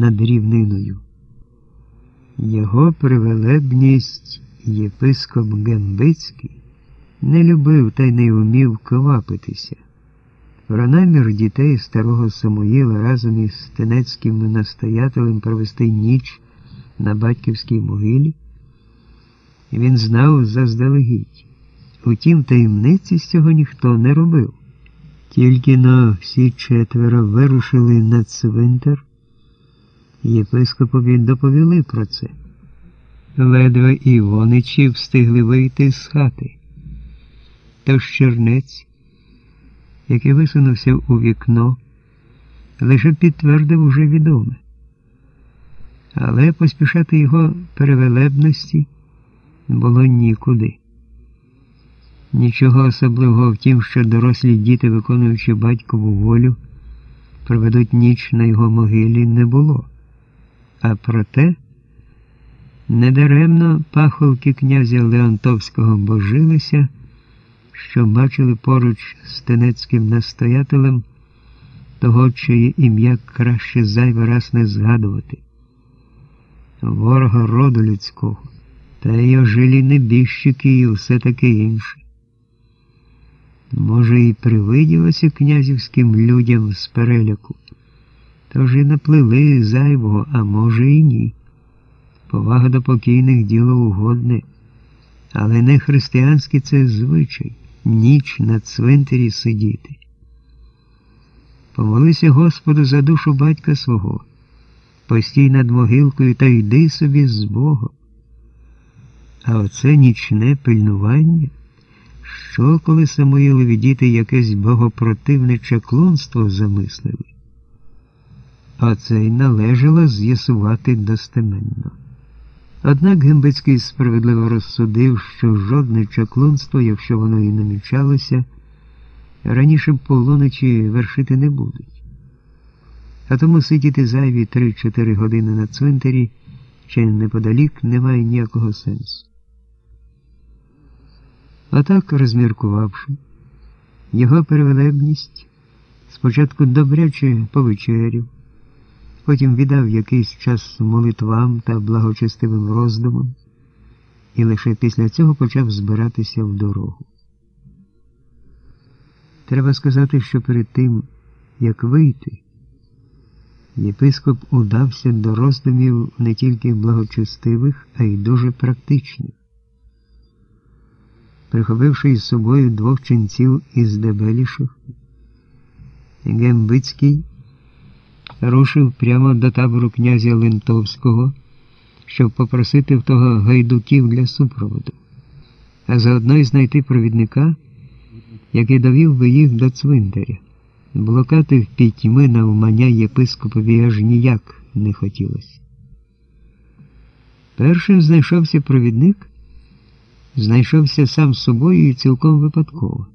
над рівниною. Його привелебність єпископ Гембицький не любив та й не вмів квапитися. Про намір дітей старого Самуїла разом із тенецьким настоятелем провести ніч на батьківській могилі. Він знав заздалегідь. Утім, таємниці з цього ніхто не робив. Тільки на всі четверо вирушили на цвинтар, єпископові доповіли про це. Ледве Івоничі встигли вийти з хати. Тож чернець, який висунувся у вікно, лише підтвердив уже відоме. Але поспішати його перевелебності було нікуди. Нічого особливого в тім, що дорослі діти, виконуючи батькову волю, проведуть ніч на його могилі, не було. А проте недаремно пахолки князя Леонтовського божилися, що бачили поруч з тенецьким настоятелем того, чиє ім'я краще зайвий раз не згадувати, ворога роду людського, та й ожилі небіжчики і все таке інше. Може, і привиділося князівським людям з переляку, тож і наплили зайвого, а може і ні. Повага до покійних діло угодне, але не християнський це звичай ніч на цвинтарі сидіти. Помолися Господу за душу батька свого, постій над могилкою та йди собі з Богом. А оце нічне пильнування. Що, коли Самуїлові діти якесь богопротивне чаклунство замислили? А це й належало з'ясувати достеменно. Однак Гембицький справедливо розсудив, що жодне чаклунство, якщо воно і намічалося, раніше полуночі вершити не будуть. А тому сидіти зайві 3-4 години на цвинтарі чи неподалік немає ніякого сенсу. Отак, розміркувавши, його перевелебність спочатку добряче повечерів, потім віддав якийсь час молитвам та благочестивим роздумам, і лише після цього почав збиратися в дорогу. Треба сказати, що перед тим, як вийти, єпископ удався до роздумів не тільки благочестивих, а й дуже практичних прихопивши із собою двох ченців із дебеліших, Гембицький рушив прямо до табору князя Лентовського, щоб попросити в того гайдуків для супроводу, а заодно й знайти провідника, який довів би їх до цвинтаря. Блокати в пітьми навмання єпископові аж ніяк не хотілося. Першим знайшовся провідник знайшовся сам собою і цілком випадково.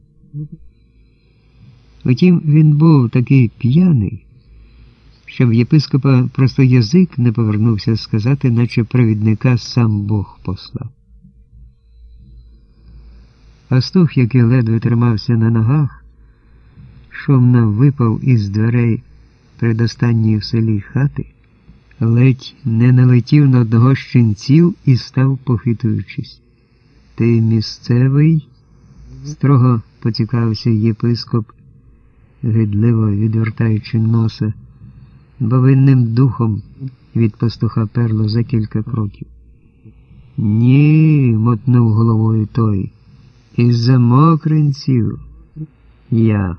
Втім, він був такий п'яний, що в єпископа просто язик не повернувся сказати, наче провідника сам Бог послав. Пастух, який ледве тримався на ногах, шумно випав із дверей передостанньої в селі хати, ледь не налетів на одного з і став похитуючись. Ти місцевий? строго поцікавився єпископ, гидливо відвертаючи носа, бо винним духом від пастуха перло за кілька кроків. Ні, мотнув головою той. Із за мокринців я.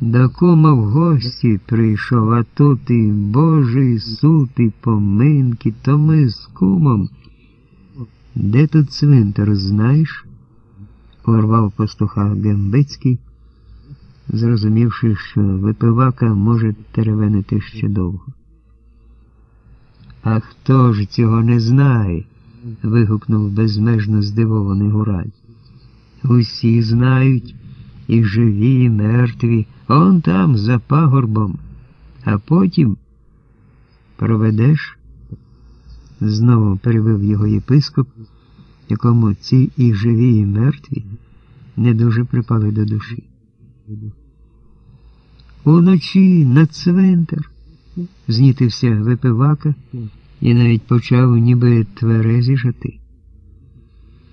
До кума в гості прийшов, а тут і Божий суд, і поминки, то ми з кумом. Де тут цвинтар, знаєш? порвав пастуха Гембицький, зрозумівши, що випивака може теревенити ще довго. А хто ж цього не знає? вигукнув безмежно здивований Гураль. Усі знають, і живі, і мертві, он там, за пагорбом, а потім проведеш. Знову перебив його єпископ, якому ці і живі, і мертві не дуже припали до душі. Уночі на цвинтар знітився випивака і навіть почав ніби тверезішати.